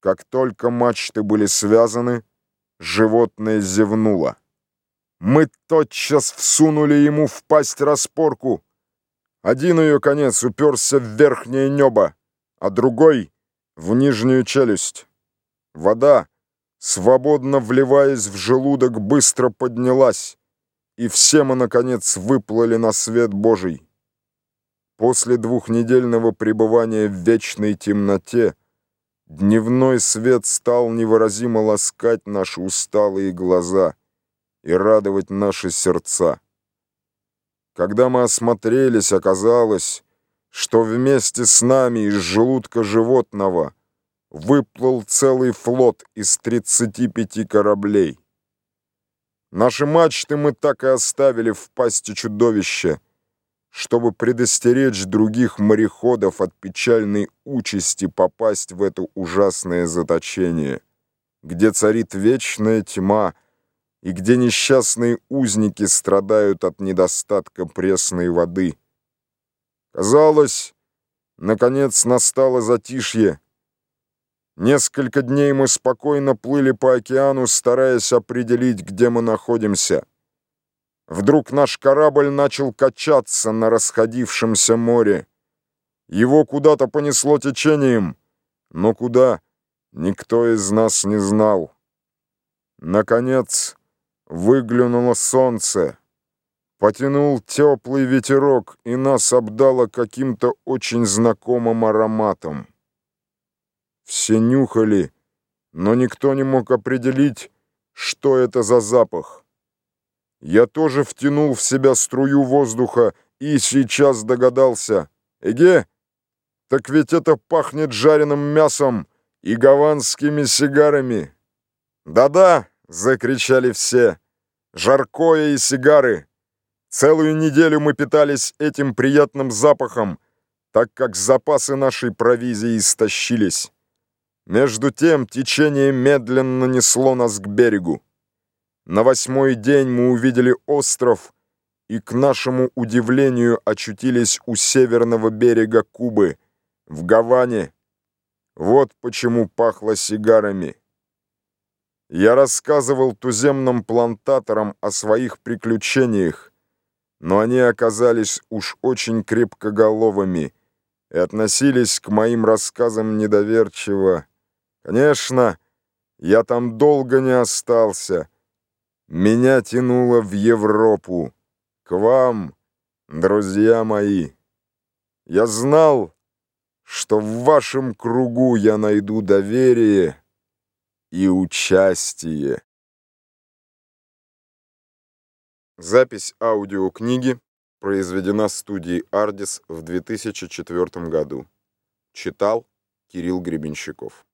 Как только мачты были связаны, животное зевнуло. Мы тотчас всунули ему в пасть распорку. Один ее конец уперся в верхнее небо, а другой — в нижнюю челюсть. Вода, свободно вливаясь в желудок, быстро поднялась, и все мы, наконец, выплыли на свет Божий. После двухнедельного пребывания в вечной темноте дневной свет стал невыразимо ласкать наши усталые глаза и радовать наши сердца. Когда мы осмотрелись, оказалось, что вместе с нами из желудка животного выплыл целый флот из 35 кораблей. Наши мачты мы так и оставили в пасти чудовища, чтобы предостеречь других мореходов от печальной участи попасть в это ужасное заточение, где царит вечная тьма и где несчастные узники страдают от недостатка пресной воды. Казалось, наконец настало затишье. Несколько дней мы спокойно плыли по океану, стараясь определить, где мы находимся. Вдруг наш корабль начал качаться на расходившемся море. Его куда-то понесло течением, но куда, никто из нас не знал. Наконец выглянуло солнце. Потянул теплый ветерок, и нас обдало каким-то очень знакомым ароматом. Все нюхали, но никто не мог определить, что это за запах. Я тоже втянул в себя струю воздуха и сейчас догадался. Эге, так ведь это пахнет жареным мясом и гаванскими сигарами. Да-да, закричали все. Жаркое и сигары. Целую неделю мы питались этим приятным запахом, так как запасы нашей провизии истощились. Между тем течение медленно несло нас к берегу. На восьмой день мы увидели остров и, к нашему удивлению, очутились у северного берега Кубы, в Гаване. Вот почему пахло сигарами. Я рассказывал туземным плантаторам о своих приключениях, но они оказались уж очень крепкоголовыми и относились к моим рассказам недоверчиво. Конечно, я там долго не остался. Меня тянуло в Европу, к вам, друзья мои. Я знал, что в вашем кругу я найду доверие и участие. Запись аудиокниги произведена студией «Ардис» в 2004 году. Читал Кирилл Гребенщиков.